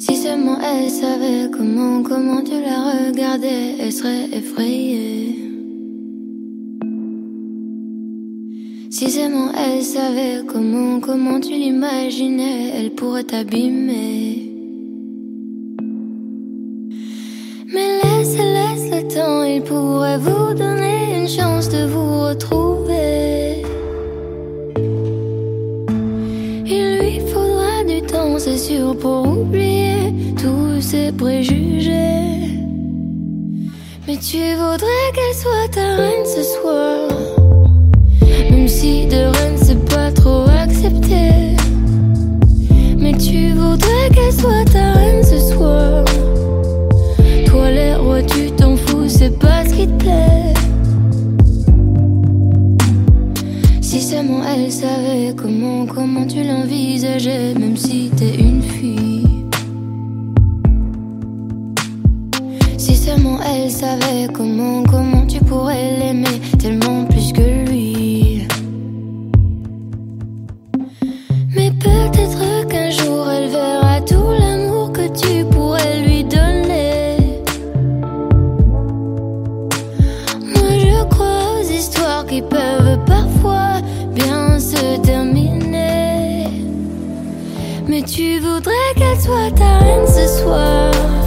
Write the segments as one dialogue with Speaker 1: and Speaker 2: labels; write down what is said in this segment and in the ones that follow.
Speaker 1: Si seulement elle savait comment, comment tu la regardais, elle serait effrayée. Si seulement elle savait comment, comment tu l'imaginais, elle pourrait t'abîmer. Mais laisse, laisse le temps, il pourrait vous donner une chance de vous c'est sûr, pour oublier tous ses préjugés. Mais tu voudrais qu'elle soit ta reine ce soir. Seulement elle savait comment, comment tu l'envisageais, même si t'es une fille. Si seulement elle savait comment, comment tu pourrais l'aimer tellement plus que lui. Mais peut-être qu'un jour elle verra Tu voudrais qu'elle soit ta reine ce soir.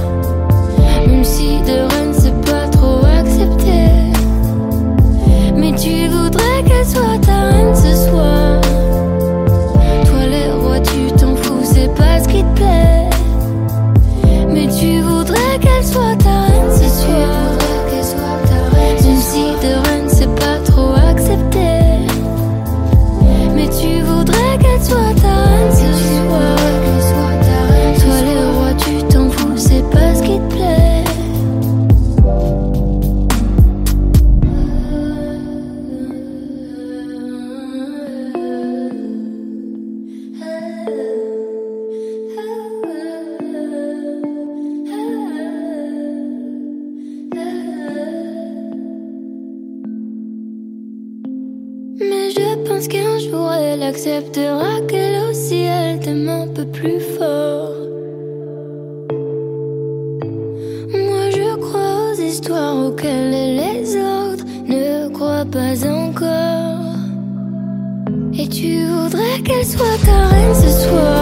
Speaker 1: Qu'un jour elle acceptera qu'elle aussi elle t'aime un peu plus fort? Moi je crois aux histoires auxquelles les autres ne croient pas encore. Et tu voudrais qu'elle soit ta reine ce soir?